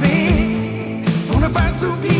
coffee on a bicycle.